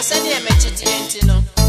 asɛdeɛ mɛkyeteɛ you know.